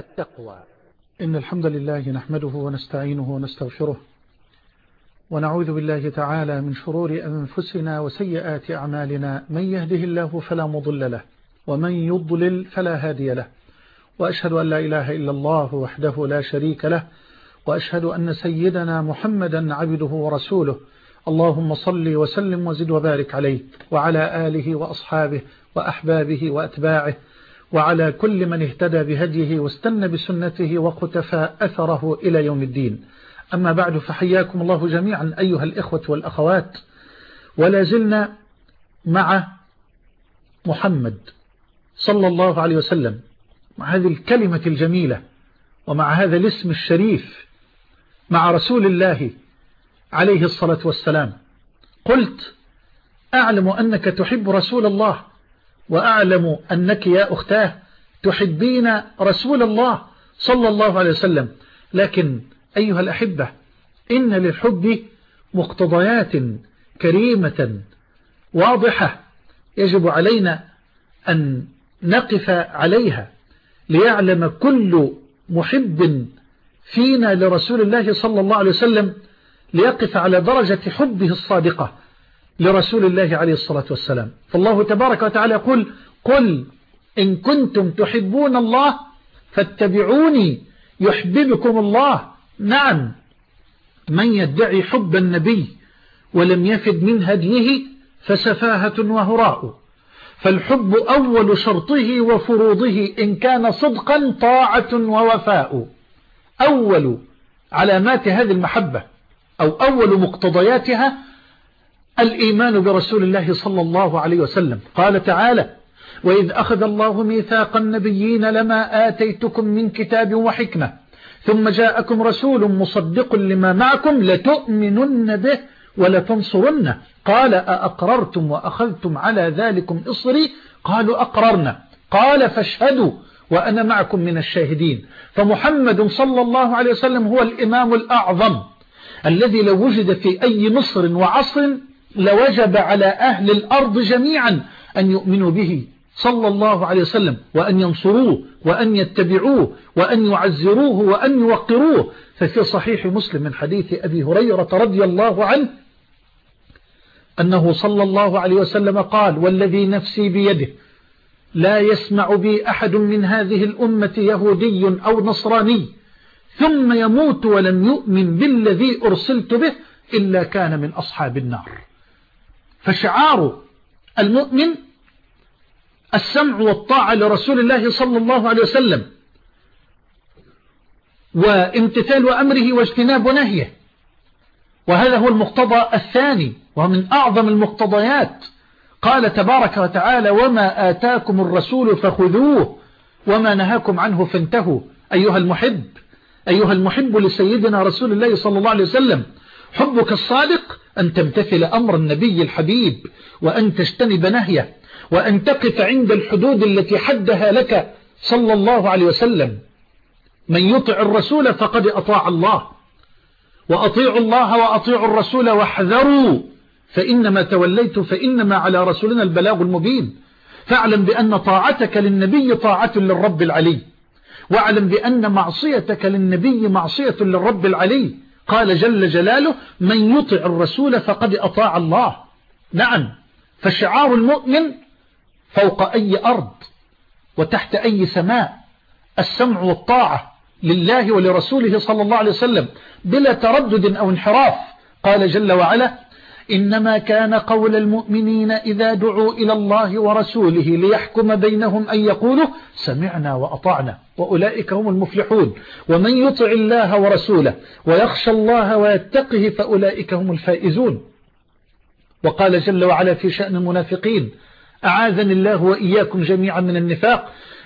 التقوى. إن الحمد لله نحمده ونستعينه ونستغفره ونعوذ بالله تعالى من شرور أنفسنا وسيئات أعمالنا من يهده الله فلا مضل له ومن يضلل فلا هادي له وأشهد أن لا إله إلا الله وحده لا شريك له وأشهد أن سيدنا محمدا عبده ورسوله اللهم صل وسلم وزد وبارك عليه وعلى آله وأصحابه وأحبابه وأتباعه وعلى كل من اهتدى بهديه واستنى بسنته وقتفى أثره إلى يوم الدين. أما بعد فحياكم الله جميعا أيها الإخوة والأخوات. ولا زلنا مع محمد صلى الله عليه وسلم مع هذه الكلمة الجميلة ومع هذا الاسم الشريف مع رسول الله عليه الصلاة والسلام. قلت أعلم أنك تحب رسول الله. وأعلم أنك يا أختاه تحبين رسول الله صلى الله عليه وسلم. لكن أيها الأحبة إن للحب مقتضيات كريمة واضحة يجب علينا أن نقف عليها ليعلم كل محب فينا لرسول الله صلى الله عليه وسلم ليقف على درجة حبه الصادقة. لرسول الله عليه الصلاة والسلام. فالله تبارك وتعالى يقول قل إن كنتم تحبون الله فاتبعوني يحببكم الله. نعم من يدعي حب النبي ولم يفد من هديه فسفاهة وهراء. فالحب أول شرطه وفروضه إن كان صدقا طاعة ووفاء. أول علامات هذه المحبة أو أول مقتضياتها الإيمان برسول الله صلى الله عليه وسلم. قال تعالى وإذ أخذ الله ميثاق النبيين لما آتيتكم من كتاب وحكمة ثم جاءكم رسول مصدق لما معكم لتؤمنن به ولتنصرنه. قال أأقررتم وأخذتم على ذلكم إصري؟ قالوا أقررنا. قال فاشهدوا وأنا معكم من الشاهدين. فمحمد صلى الله عليه وسلم هو الإمام الأعظم الذي لو وجد في أي مصر وعصر لوجب على أهل الأرض جميعا أن يؤمنوا به صلى الله عليه وسلم وأن ينصروه وأن يتبعوه وأن يعزروه وأن يوقروه. ففي صحيح مسلم من حديث أبي هريرة رضي الله عنه أنه صلى الله عليه وسلم قال والذي نفسي بيده لا يسمع بي أحد من هذه الأمة يهودي أو نصراني ثم يموت ولم يؤمن بالذي أرسلت به إلا كان من أصحاب النار. فشعار المؤمن السمع والطاعة لرسول الله صلى الله عليه وسلم وامتثال أمره واجتناب نهيه. وهذا هو المقتضى الثاني ومن أعظم المقتضيات. قال تبارك وتعالى وما آتاكم الرسول فخذوه وما نهاكم عنه فانتهوا. أيها المحب أيها المحب لسيدنا رسول الله صلى الله عليه وسلم حبك الصادق أن تمتثل أمر النبي الحبيب وأن تجتنب نهيه وأن تقف عند الحدود التي حدها لك صلى الله عليه وسلم. من يطع الرسول فقد أطاع الله. وأطيعوا الله وأطيعوا الرسول واحذروا فإنما توليت فإنما على رسولنا البلاغ المبين. فاعلم بأن طاعتك للنبي طاعة للرب العلي. واعلم بأن معصيتك للنبي معصية للرب العلي. قال جل جلاله من يطع الرسول فقد أطاع الله. نعم. فشعار المؤمن فوق أي أرض وتحت أي سماء. السمع والطاعة لله ولرسوله صلى الله عليه وسلم بلا تردد أو انحراف. قال جل وعلا إنما كان قول المؤمنين إذا دعوا إلى الله ورسوله ليحكم بينهم أن يقولوا سمعنا وأطعنا وأولئك هم المفلحون ومن يطع الله ورسوله ويخشى الله ويتقه فأولئك هم الفائزون. وقال جل وعلا في شأن المنافقين أعاذني الله وإياكم جميعا من النفاق.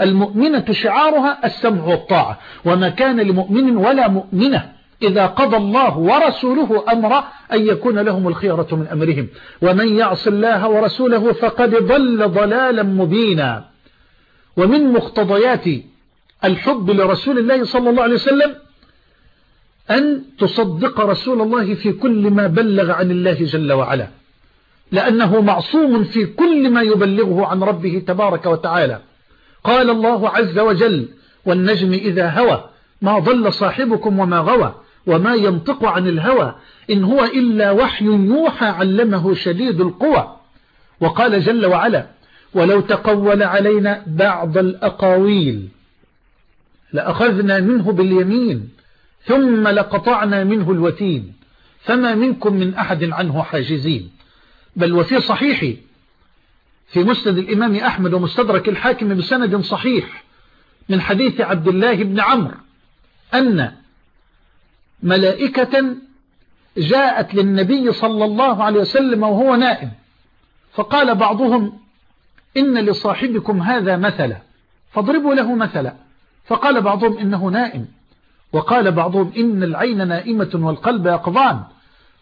المؤمنة شعارها السمع والطاعة وما كان لمؤمن ولا مؤمنة إذا قضى الله ورسوله أمر أن يكون لهم الخيرة من أمرهم. ومن يعص الله ورسوله فقد ضل ضلالا مبينا. ومن مقتضيات الحب لرسول الله صلى الله عليه وسلم أن تصدق رسول الله في كل ما بلغ عن الله جل وعلا. لأنه معصوم في كل ما يبلغه عن ربه تبارك وتعالى. قال الله عز وجل والنجم إذا هوى ما ضل صاحبكم وما غوى وما ينطق عن الهوى إن هو إلا وحي يوحى علمه شديد القوى. وقال جل وعلا ولو تقول علينا بعض الأقاويل لأخذنا منه باليمين ثم لقطعنا منه الوتين فما منكم من أحد عنه حاجزين. بل وفي صحيح في مسند الإمام أحمد ومستدرك الحاكم بسند صحيح من حديث عبد الله بن عمرو أن ملائكة جاءت للنبي صلى الله عليه وسلم وهو نائم فقال بعضهم إن لصاحبكم هذا مثلا فاضربوا له مثلا. فقال بعضهم إنه نائم. وقال بعضهم إن العين نائمة والقلب يقظان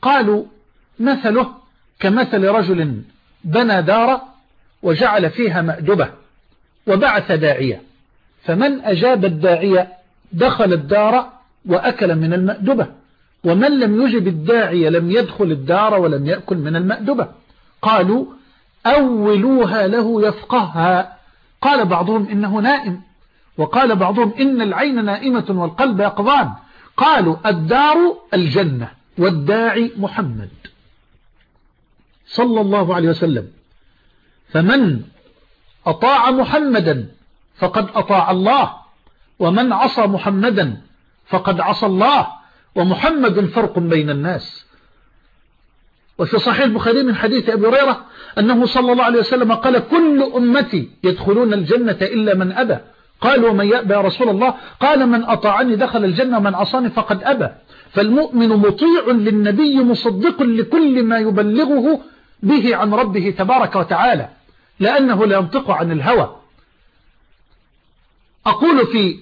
قالوا مثله كمثل رجل بنى دار وجعل فيها مأدبة وبعث داعية. فمن أجاب الداعية دخل الدار وأكل من المأدبة. ومن لم يجب الداعية لم يدخل الدار ولم يأكل من المأدبة. قالوا أولوها له يفقهها. قال بعضهم إنه نائم. وقال بعضهم إن العين نائمة والقلب يقظان قالوا الدار الجنة والداعي محمد. صلى الله عليه وسلم. فمن أطاع محمدا فقد أطاع الله ومن عصى محمدا فقد عصى الله ومحمد فرق بين الناس. وفي صحيح البخاري من حديث أبي هريرة أنه صلى الله عليه وسلم قال كل أمتي يدخلون الجنة إلا من أبى. قالوا من يأبى يا رسول الله؟ قال من أطاعني دخل الجنة ومن عصاني فقد أبى. فالمؤمن مطيع للنبي مصدق لكل ما يبلغه به عن ربه تبارك وتعالى. لأنه لا ينطق عن الهوى. أقول في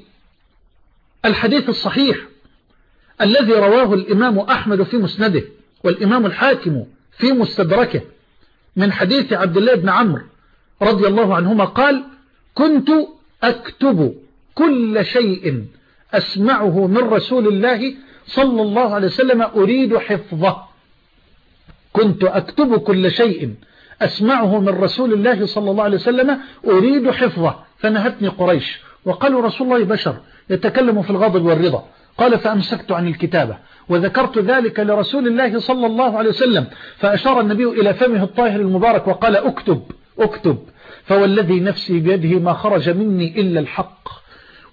الحديث الصحيح الذي رواه الإمام أحمد في مسنده والإمام الحاكم في مستدركه من حديث عبد الله بن عمرو رضي الله عنهما قال كنت أكتب كل شيء أسمعه من رسول الله صلى الله عليه وسلم أريد حفظه. كنت أكتب كل شيء أسمعه من رسول الله صلى الله عليه وسلم أريد حفظه. فنهتني قريش. وقالوا رسول الله بشر يتكلم في الغضب والرضا. قال فأمسكت عن الكتابة. وذكرت ذلك لرسول الله صلى الله عليه وسلم. فأشار النبي إلى فمه الطاهر المبارك وقال اكتب اكتب. فوالذي نفسي بيده ما خرج مني إلا الحق.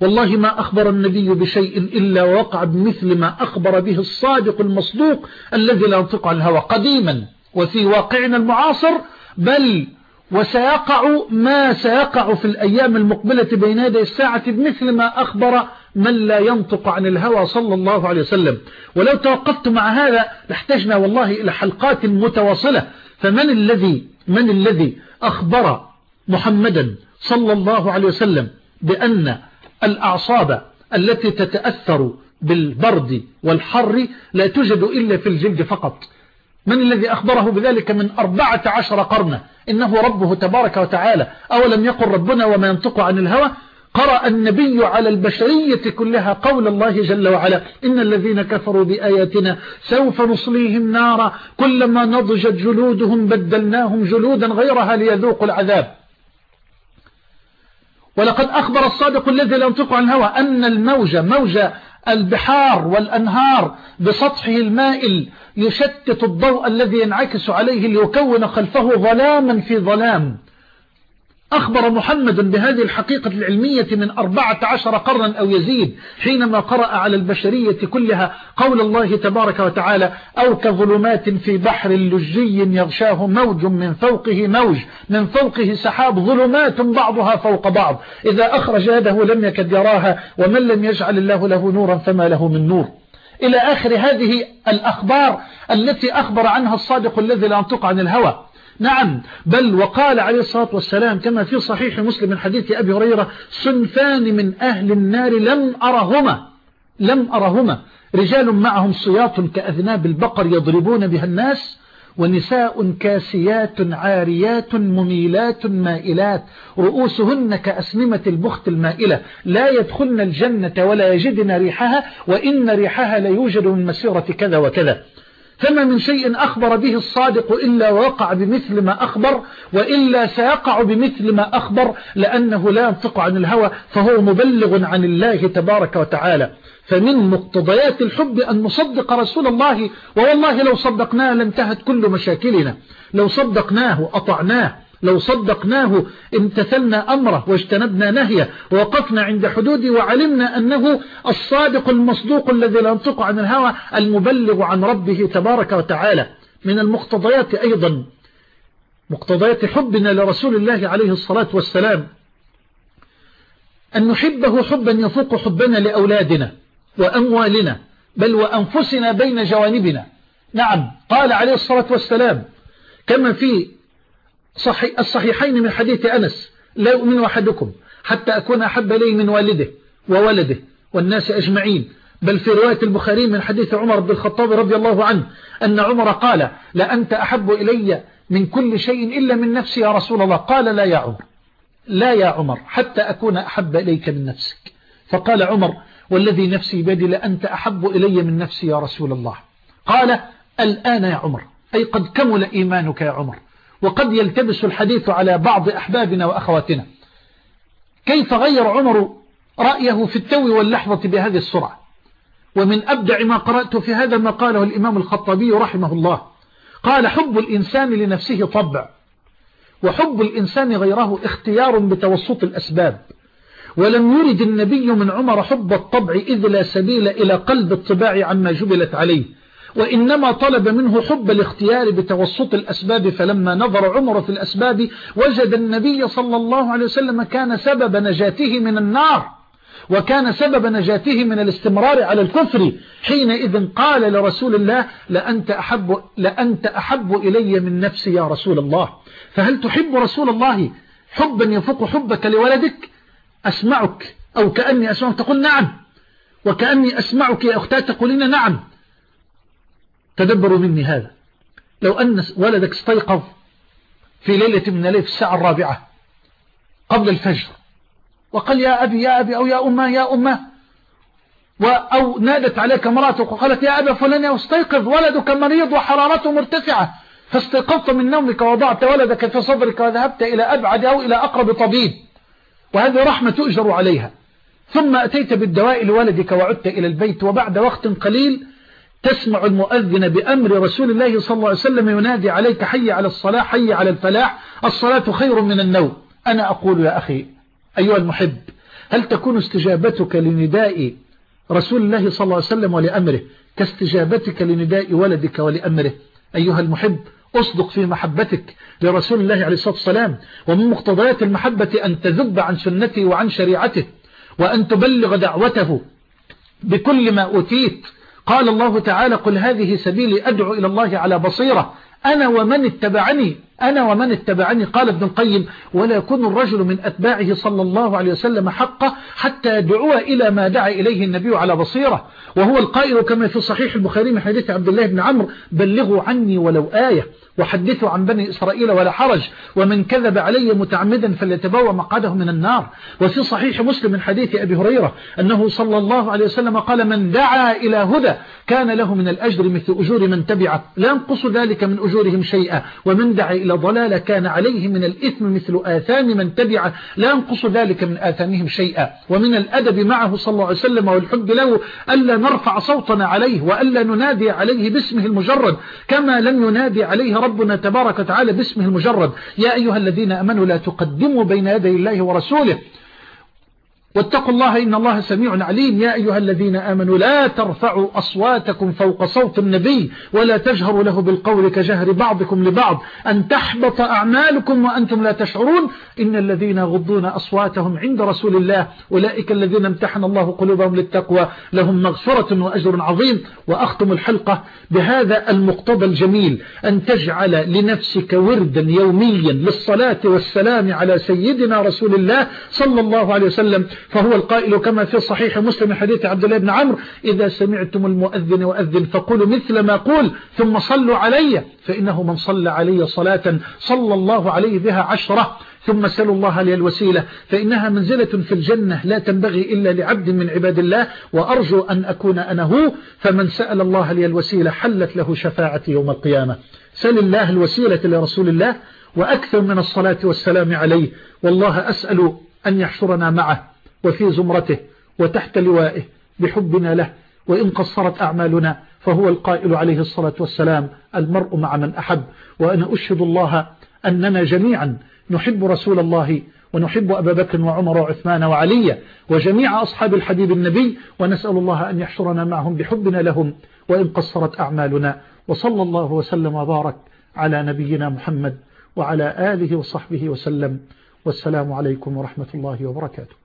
والله ما أخبر النبي بشيء إلا وقع بمثل ما أخبر به الصادق المصدوق الذي لا ينطق عن الهوى. قديما. وفي واقعنا المعاصر بل وسيقع ما سيقع في الأيام المقبلة بين يدي الساعة بمثل ما أخبر من لا ينطق عن الهوى صلى الله عليه وسلم. ولو توقفت مع هذا لاحتجنا والله إلى حلقات متواصلة. فمن الذي من الذي أخبر محمدا صلى الله عليه وسلم بأن الأعصاب التي تتأثر بالبرد والحر لا توجد إلا في الجلد فقط؟ من الذي أخبره بذلك من أربعة عشر قرنا إنه ربه تبارك وتعالى. أولم يقل ربنا وما ينطق عن الهوى؟ قرأ النبي على البشرية كلها قول الله جل وعلا. إن الذين كفروا بآياتنا سوف نصليهم نارا كلما نضجت جلودهم بدلناهم جلودا غيرها ليذوقوا العذاب. ولقد أخبر الصادق الذي لا ينطق عن الهوى أن الموج موج البحار والأنهار بسطحه المائل يشتت الضوء الذي ينعكس عليه ليكون خلفه ظلاما في ظلام. أخبر محمد بهذه الحقيقة العلمية من أربعة عشر قرنا أو يزيد حينما قرأ على البشرية كلها قول الله تبارك وتعالى أو كظلمات في بحر لجي يغشاه موج من فوقه موج من فوقه سحاب ظلمات بعضها فوق بعض. إذا أخرج يده لم يكد يراها ومن لم يجعل الله له نورا فما له من نور. إلى آخر هذه الأخبار التي أخبر عنها الصادق الذي لا ينطق عن الهوى. نعم بل وقال عليه الصلاة والسلام كما في صحيح مسلم من حديث أبي هريرة صنفان من أهل النار لم أرهما لم أرهما رجال معهم صياط كأذناب البقر يضربون بها الناس ونساء كاسيات عاريات مميلات مائلات رؤوسهن كأسنمة البخت المائلة لا يدخلن الجنة ولا يجدن ريحها وإن ريحها ليوجد من مسيرة كذا وكذا. فما من شيء أخبر به الصادق إلا وقع بمثل ما أخبر وإلا سيقع بمثل ما أخبر لأنه لا ينطق عن الهوى فهو مبلغ عن الله تبارك وتعالى. فمن مقتضيات الحب أن نصدق رسول الله ووالله لو صدقناه لانتهت كل مشاكلنا. لو صدقناه أطعناه لو صدقناه امتثلنا أمره واجتنبنا نهيه ووقفنا عند حدوده وعلمنا أنه الصادق المصدوق الذي لا ينطق عن الهوى المبلغ عن ربه تبارك وتعالى. من المقتضيات أيضا مقتضيات حبنا لرسول الله عليه الصلاة والسلام. أن نحبه حبا يفوق حبنا لأولادنا وأموالنا بل وأنفسنا بين جوانبنا. نعم قال عليه الصلاة والسلام كما في صحيح الصحيحين من حديث أنس لا يؤمن أحدكم حتى أكون أحب لي من والده وولده والناس أجمعين. بل في رواية البخاري من حديث عمر بن الخطاب رضي الله عنه أن عمر قال لأنت أحب إلي من كل شيء إلا من نفسي يا رسول الله. قال لا يا عمر لا يا عمر حتى أكون أحب إليك من نفسك. فقال عمر والذي نفسي بيدي لأنت أحب إلي من نفسي يا رسول الله. قال الآن يا عمر أي قد كمل إيمانك يا عمر. وقد يلتبس الحديث على بعض أحبابنا وأخواتنا. كيف غير عمر رأيه في التو واللحظة بهذه السرعة؟ ومن أبدع ما قرأت في هذا ما قاله الإمام الخطابي رحمه الله. قال حب الإنسان لنفسه طبع وحب الإنسان غيره اختيار بتوسط الأسباب. ولم يرد النبي من عمر حب الطبع إذ لا سبيل إلى قلب الطباع عما جبلت عليه. وإنما طلب منه حب الاختيار بتوسط الأسباب فلما نظر عمر في الأسباب وجد النبي صلى الله عليه وسلم كان سبب نجاته من النار وكان سبب نجاته من الاستمرار على الكفر. حينئذ قال لرسول الله لأنت أحب, لأنت أحب إلي من نفسي يا رسول الله. فهل تحب رسول الله؟ حبا يفوق حبك لولدك؟ أسمعك أو كأني أسمعك تقول نعم وكأني أسمعك يا أختي تقولين نعم. تدبروا مني هذا. لو أن ولدك استيقظ في ليلة من الليل في الساعة الرابعة قبل الفجر وقال يا أبي يا أبي أو يا أمة يا أمة أو نادت عليك مراتك وقالت يا أبا فلان استيقظ ولدك مريض وحرارته مرتفعة فاستيقظت من نومك وضعت ولدك في صدرك وذهبت إلى أبعد أو إلى أقرب طبيب وهذه رحمة تؤجر عليها. ثم أتيت بالدواء لولدك وعدت إلى البيت وبعد وقت قليل تسمع المؤذن بأمر رسول الله صلى الله عليه وسلم ينادي عليك حي على الصلاة حي على الفلاح الصلاة خير من النوم. أنا أقول يا أخي أيها المحب هل تكون استجابتك لنداء رسول الله صلى الله عليه وسلم ولأمره؟ كاستجابتك لنداء ولدك ولأمره. أيها المحب أصدق في محبتك لرسول الله عليه الصلاة والسلام ومن مقتضيات المحبة أن تذب عن سنته وعن شريعته وأن تبلغ دعوته. بكل ما أوتيت قال الله تعالى قل هذه سبيلي أدعو إلى الله على بصيرة. أنا ومن اتبعني أنا ومن اتبعني؟ قال ابن القيم ولا يكون الرجل من أتباعه صلى الله عليه وسلم حقه حتى يدعو إلى ما دعا إليه النبي على بصيرة. وهو القائل كما في صحيح البخاري من حديث عبد الله بن عمرو بلغوا عني ولو آية وحدثوا عن بني إسرائيل ولا حرج ومن كذب علي متعمدا فليتبوى مقعده من النار. وفي صحيح مسلم من حديث أبي هريرة أنه صلى الله عليه وسلم قال من دعا إلى هدى كان له من الأجر مثل أجور من تبعه لا ينقص ذلك من أجورهم شيئا ومن دعا إلى ضلالة كان عليه من الإثم مثل آثام من تبعه لا ينقص ذلك من آثامهم شيئا. ومن الأدب معه صلى الله عليه وسلم والحب له ألا نرفع صوتنا عليه وألا ننادي عليه باسمه المجرد كما لم ينادي عليه ربنا تبارك وتعالى باسمه المجرد. يا أيها الذين أمنوا لا تقدموا بين يدي الله ورسوله. واتقوا الله إن الله سميع عليم. يا أيها الذين آمنوا لا ترفعوا أصواتكم فوق صوت النبي ولا تجهروا له بالقول كجهر بعضكم لبعض. أن تحبط أعمالكم وأنتم لا تشعرون. إن الذين يغضون أصواتهم عند رسول الله أولئك الذين امتحن الله قلوبهم للتقوى. لهم مغفرة وأجر عظيم. وأختم الحلقة بهذا المقتضى الجميل. أن تجعل لنفسك وردا يوميا للصلاة والسلام على سيدنا رسول الله صلى الله عليه وسلم. فهو القائل كما في صحيح مسلم حديث عبد الله بن عمرو إذا سمعتم المؤذن وأذن فقولوا مثل ما قول ثم صلوا علي. فإنه من صلى علي صلاة صلى الله عليه بها عشرة ثم سلوا الله لي الوسيلة فإنها منزلة في الجنة لا تنبغي إلا لعبد من عباد الله وأرجو أن أكون أنا هو فمن سأل الله لي الوسيلة حلت له شفاعة يوم القيامة. سل الله الوسيلة لرسول الله وأكثر من الصلاة والسلام عليه والله أسأل أن يحشرنا معه. وفي زمرته وتحت لوائه بحبنا له وإن قصرت أعمالنا فهو القائل عليه الصلاة والسلام المرء مع من أحب. وأنا أشهد الله أننا جميعا نحب رسول الله ونحب أبا بكر وعمر وعثمان وعلي وجميع أصحاب الحبيب النبي ونسأل الله أن يحشرنا معهم بحبنا لهم وإن قصرت أعمالنا. وصلى الله وسلم وبارك على نبينا محمد وعلى آله وصحبه وسلم. والسلام عليكم ورحمة الله وبركاته.